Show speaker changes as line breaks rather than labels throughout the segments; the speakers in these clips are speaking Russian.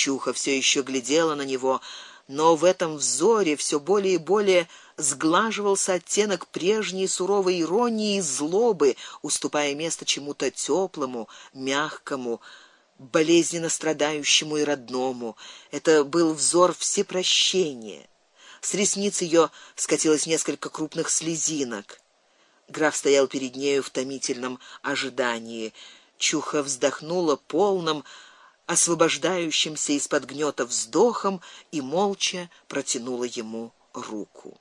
Чуха все еще глядела на него, но в этом взоре все более и более сглаживался оттенок прежней суровой иронии и злобы, уступая место чему-то теплому, мягкому, болезненно страдающему и родному. Это был взор всепрощения. С ресниц ее скатилось несколько крупных слезинок. Граф стоял перед нею в томительном ожидании. Чуха вздохнула полным освобождающимся из-под гнёта вздохом и молча протянула ему руку.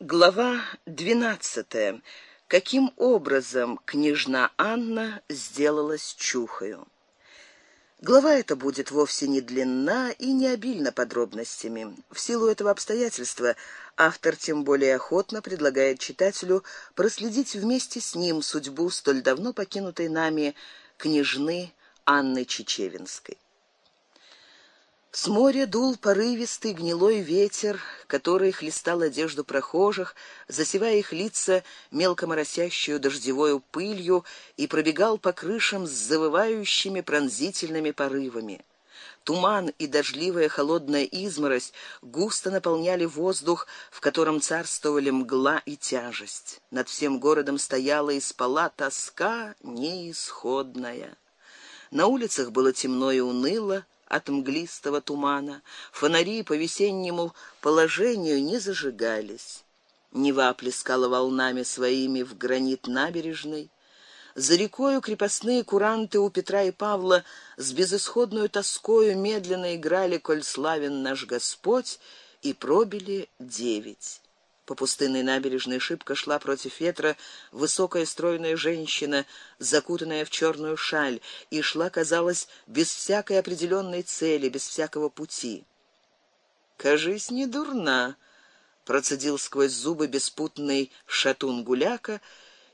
Глава двенадцатая. Каким образом княжна Анна сделалась чухою? Глава эта будет вовсе не длинна и не обильна подробностями. В силу этого обстоятельства автор тем более охотно предлагает читателю проследить вместе с ним судьбу столь давно покинутой нами княжны Анны Чечевинской. С моря дул порывистый гнилой ветер, который хлестал одежду прохожих, засевая их лица мелко моросящую дождевой пылью и пробегал по крышам с завывающими пронзительными порывами. Туман и дождливая холодная изморозь густо наполняли воздух, в котором царствовали мгла и тяжесть. Над всем городом стояла и спала тоска неисходная. На улицах было темно и уныло, от мглистого тумана, фонари по весеннему положению не зажигались. Нева плескала волнами своими в гранит набережной. За рекою крепостные куранты у Петра и Павла с безысходной тоскою медленно играли коль славен наш Господь и пробили девять. По пустынной набережной шибко шла против ветра высокая стройная женщина, закутанная в черную шаль, и шла, казалось, без всякой определенной цели, без всякого пути. Кажись, не дурна, процедил сквозь зубы беспутный шатун Гуляка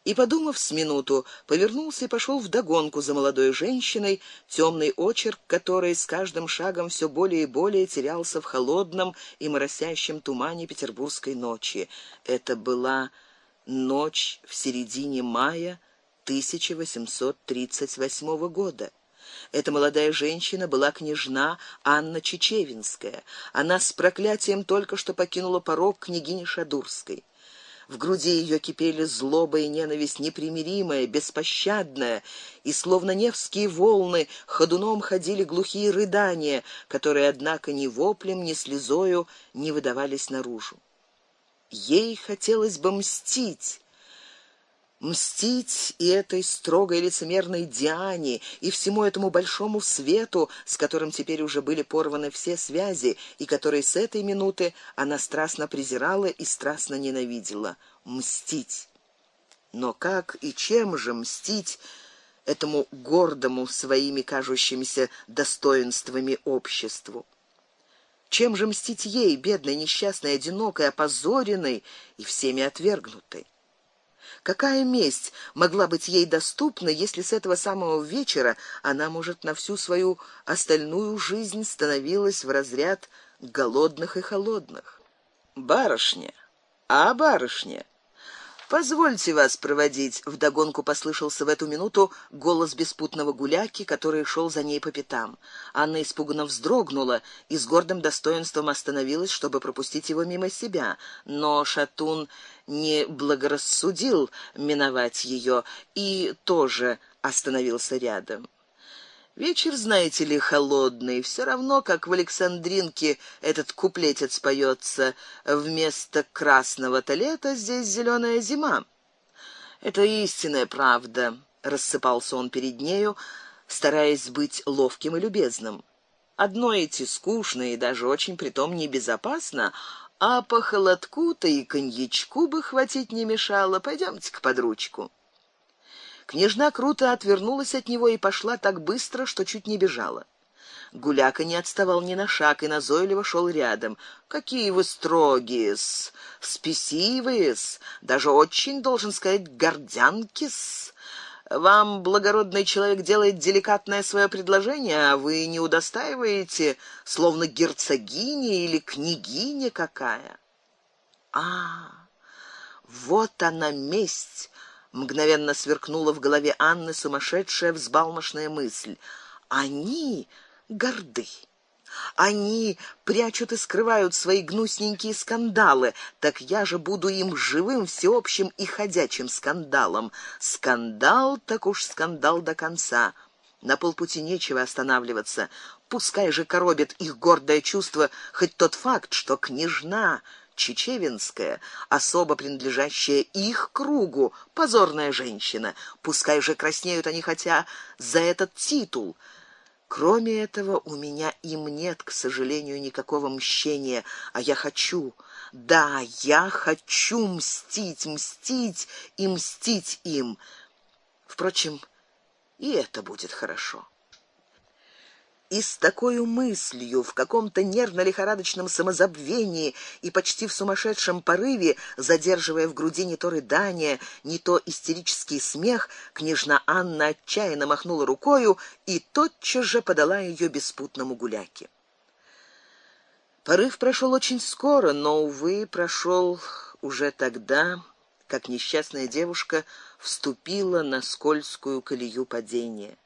и, подумав с минуту, повернулся и пошел в догонку за молодой женщиной, темный очерк которой с каждым шагом все более и более терялся в холодном и моросящем тумане петербургской ночи. Это была ночь в середине мая 1838 года. Эта молодая женщина была княжна Анна Чечевинская. Она с проклятием только что покинула порог княгини Шадурской. В груди ее кипели злоба и ненависть непримиримая, беспощадная, и словно невские волны ходуном ходили глухие рыдания, которые однако ни воплем, ни слезою не выдавались наружу. Ей хотелось бы мстить, мстить и этой строгой лицемерной Диане, и всему этому большому свету, с которым теперь уже были порваны все связи, и который с этой минуты она страстно презирала и страстно ненавидела. Мстить. Но как и чем же мстить этому гордому своими кажущимися достоинствами обществу? Чем же мстить ей, бедной, несчастной, одинокой, опозоренной и всеми отвергнутой? Какая месть могла быть ей доступна, если с этого самого вечера она, может, на всю свою остальную жизнь становилась в разряд голодных и холодных? Барышня, а барышня, Позвольте вас проводить. В догонку послышался в эту минуту голос беспутного гуляки, который шел за ней по пятам. Анна испуганно вздрогнула и с гордым достоинством остановилась, чтобы пропустить его мимо себя, но Шатун не благорассудил миновать ее и тоже остановился рядом. Вечер, знаете ли, холодный, все равно как в Александринке этот куплетец поется: вместо красного-то здесь зеленая зима. Это истинная правда, рассыпался он перед нею, стараясь быть ловким и любезным. Одно идти скучно и даже очень притом небезопасно, а по холодку-то и коньячку бы хватить не мешало. Пойдёмте-ка под ручку. Княжна круто отвернулась от него и пошла так быстро, что чуть не бежала. Гуляка не отставал ни на шаг и назойливо шел рядом. Какие вы строгие, с спесивые, даже очень должен сказать гордянки с. Вам благородный человек делает деликатное свое предложение, а вы не удостаиваете, словно герцогиня или княгиня какая. А, вот она месть Мгновенно сверкнула в голове Анны сумасшедшая взбалмошная мысль. они горды. Они прячут и скрывают свои гнусненькие скандалы, так я же буду им живым, всеобщим и ходячим скандалом. Скандал, так уж скандал до конца. На полпути нечего останавливаться. Пускай же коробит их гордое чувство хоть тот факт, что княжна Чечевинская, особо принадлежащая их кругу, позорная женщина. Пускай же краснеют они хотя за этот титул. Кроме этого, у меня им нет, к сожалению, никакого мщения, а я хочу. Да, я хочу мстить, мстить и мстить им. Впрочем, и это будет хорошо. И с такой мыслью, в каком-то нервно-лихорадочном самозабвении и почти в сумасшедшем порыве, задерживая в груди не то рыдание, не то истерический смех, княжна Анна отчаянно махнула рукою и тотчас же подала ее беспутному гуляке. Порыв прошел очень скоро, но увы, прошел уже тогда, как несчастная девушка вступила на скользкую колею падения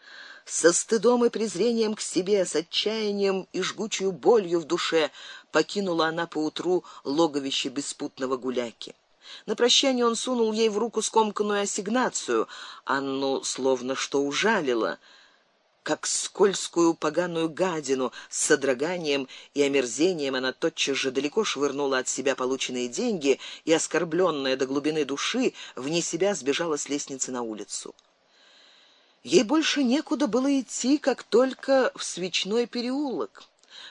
со стыдом и презрением к себе, с отчаянием и жгучей болью в душе покинула она поутру логовище беспутного гуляки. На прощание он сунул ей в руку скомканную ассигнацию, Анну словно что ужалила, как скользкую поганую гадину с содроганием и омерзением она тотчас же далеко швырнула от себя полученные деньги и оскорбленная до глубины души вне себя сбежала с лестницы на улицу. Ей больше некуда было идти, как только в свечной переулок,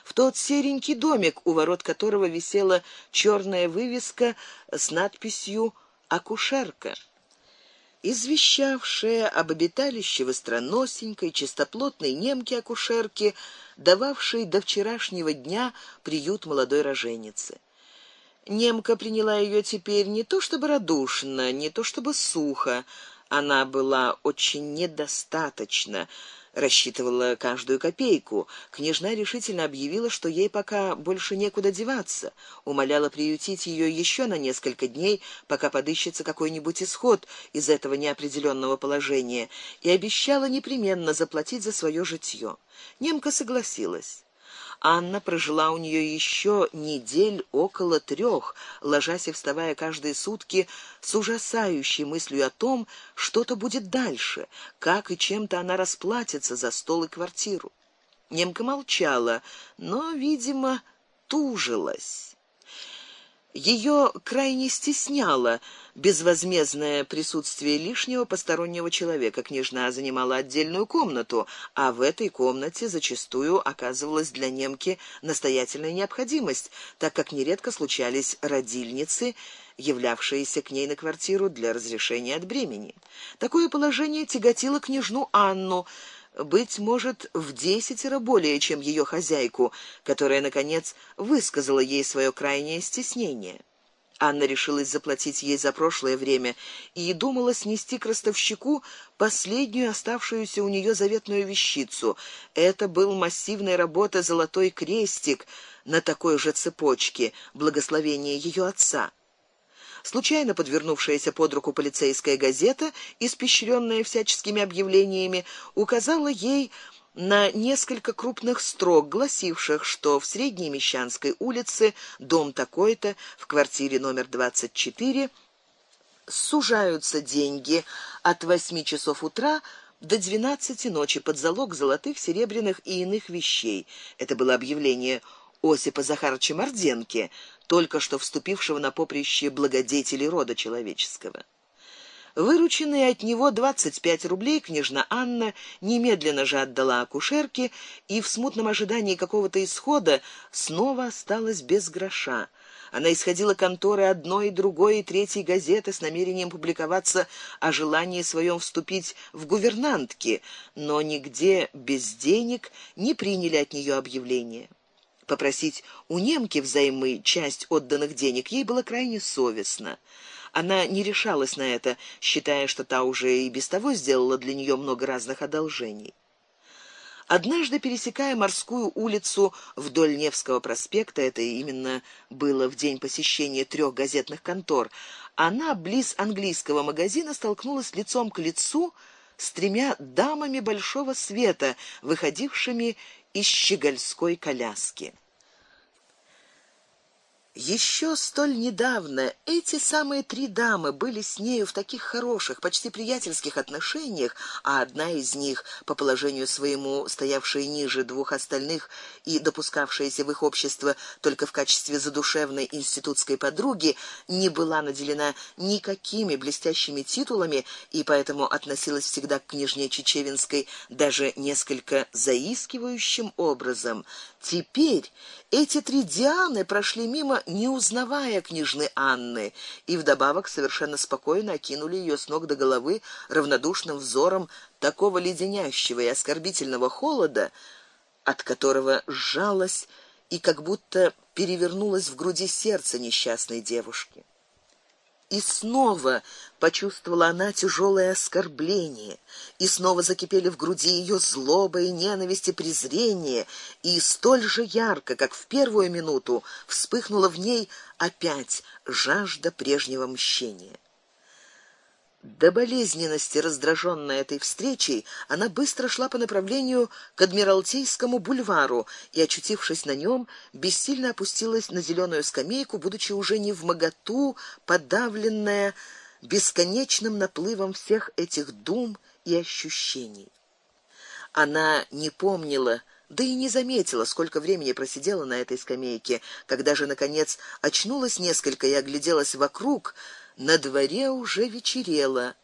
в тот серенький домик, у ворот которого висела черная вывеска с надписью акушерка извещавшая об обиталище востроносенькой чистоплотной немки-акушерки, дававшей до вчерашнего дня приют молодой роженице. Немка приняла ее теперь не то чтобы радушно, не то чтобы сухо, она была очень недостаточна, рассчитывала каждую копейку. Княжна решительно объявила, что ей пока больше некуда деваться, умоляла приютить ее еще на несколько дней, пока подыщется какой-нибудь исход из этого неопределенного положения, и обещала непременно заплатить за свое житье. Немка согласилась. Анна прожила у нее еще недель около трех, ложась и вставая каждые сутки с ужасающей мыслью о том, что-то будет дальше, как и чем-то она расплатится за стол и квартиру. Немка молчала, но, видимо, тужилась. Ее крайне стесняло безвозмездное присутствие лишнего постороннего человека. Княжна занимала отдельную комнату, а в этой комнате зачастую оказывалась для немки настоятельная необходимость, так как нередко случались родильницы, являвшиеся к ней на квартиру для разрешения от бремени. Такое положение тяготило княжну Анну, быть может, в десятеро более, чем ее хозяйку, которая наконец высказала ей свое крайнее стеснение. Анна решилась заплатить ей за прошлое время и думала снести к ростовщику последнюю оставшуюся у нее заветную вещицу. Это был массивной работы золотой крестик на такой же цепочке, благословение ее отца. Случайно подвернувшаяся под руку полицейская газета, испещренная всяческими объявлениями, указала ей на несколько крупных строк, гласивших, что в Средней Мещанской улице, дом такой-то, в квартире номер 24, сужаются деньги от восьми часов утра до двенадцати ночи под залог золотых, серебряных и иных вещей. Это было объявление Осипа Захаровича только что вступившего на поприще благодетелей рода человеческого. Вырученные от него двадцать пять рублей княжна Анна немедленно же отдала акушерке и в смутном ожидании какого-то исхода снова осталась без гроша. Она исходила конторы одной, другой и третьей газеты с намерением публиковаться о желании своем вступить в гувернантки, но нигде без денег не приняли от нее объявления. Попросить у немки взаймы часть отданных денег ей было крайне совестно. Она не решалась на это, считая, что та уже и без того сделала для нее много разных одолжений. Однажды, пересекая морскую улицу вдоль Невского проспекта, это именно было в день посещения трех газетных контор, она близ английского магазина столкнулась лицом к лицу с тремя дамами большого света, выходившими из щегольской коляски. Еще столь недавно эти самые три дамы были с нею в таких хороших, почти приятельских отношениях, а одна из них, по положению своему стоявшая ниже двух остальных и допускавшаяся в их общество только в качестве задушевной институтской подруги, не была наделена никакими блестящими титулами и поэтому относилась всегда к княжне Чечевинской даже несколько заискивающим образом. Теперь эти три Дианы прошли мимо, не узнавая княжны Анны, и вдобавок совершенно спокойно окинули ее с ног до головы равнодушным взором такого леденящего и оскорбительного холода, от которого сжалось и как будто перевернулось в груди сердце несчастной девушки. И снова почувствовала она тяжелое оскорбление, и снова закипели в груди ее злоба и ненависть и презрение, и столь же ярко, как в первую минуту, вспыхнула в ней опять жажда прежнего мщения. До болезненности раздраженная этой встречей, она быстро шла по направлению к Адмиралтейскому бульвару и, очутившись на нем, бессильно опустилась на зеленую скамейку, будучи уже не в моготу, подавленная бесконечным наплывом всех этих дум и ощущений. Она не помнила, да и не заметила, сколько времени просидела на этой скамейке, когда же наконец очнулась несколько и огляделась вокруг на дворе уже вечерело,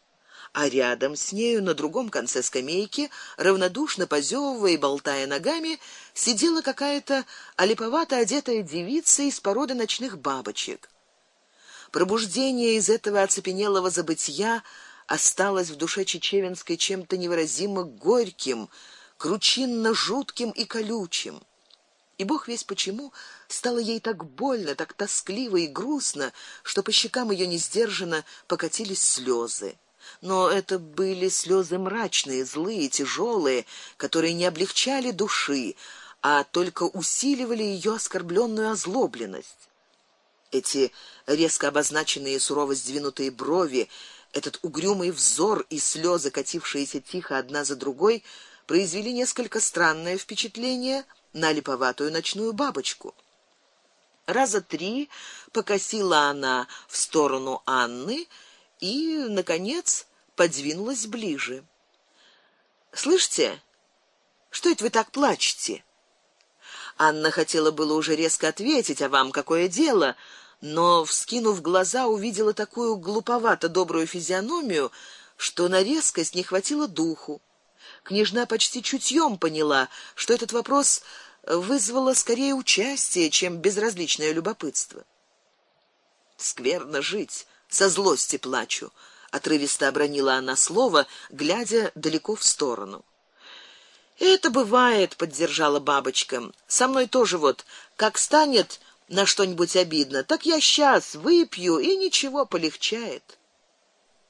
а рядом с нею на другом конце скамейки, равнодушно позевывая и болтая ногами, сидела какая-то олиповато одетая девица из породы ночных бабочек. Пробуждение из этого оцепенелого забытья осталось в душе Чечевинской чем-то невыразимо горьким, кручинно жутким и колючим. И бог весь почему стало ей так больно, так тоскливо и грустно, что по щекам ее несдержанно покатились слезы. Но это были слезы мрачные, злые, тяжелые, которые не облегчали души, а только усиливали ее оскорбленную озлобленность. Эти резко обозначенные сурово сдвинутые брови, этот угрюмый взор и слезы, катившиеся тихо одна за другой, произвели несколько странное впечатление на липоватую ночную бабочку. Раза три покосила она в сторону Анны и наконец подвинулась ближе. Слышите? Что это вы так плачете? Анна хотела было уже резко ответить: "А вам какое дело?" но вскинув глаза, увидела такую глуповато добрую физиономию, что на резкость не хватило духу. Княжна почти чутьем поняла, что этот вопрос вызвало скорее участие, чем безразличное любопытство. Скверно жить, со злости плачу, отрывисто обронила она слово, глядя далеко в сторону. Это бывает, поддержала бабочка. Со мной тоже вот, как станет на что-нибудь обидно, так я сейчас выпью и ничего полегчает.